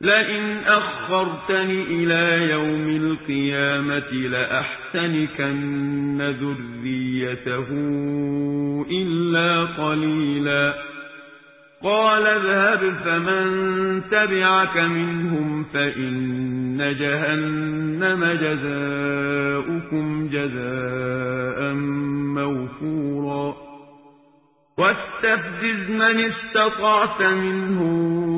لئن أخرتني إلى يوم القيامة لأحتنكن ذريته إلا قليلا. قال اذهب فمن تبعك منهم فإن جهنم جزاؤكم جزاء موفورا. واستفزز من استطعت منهم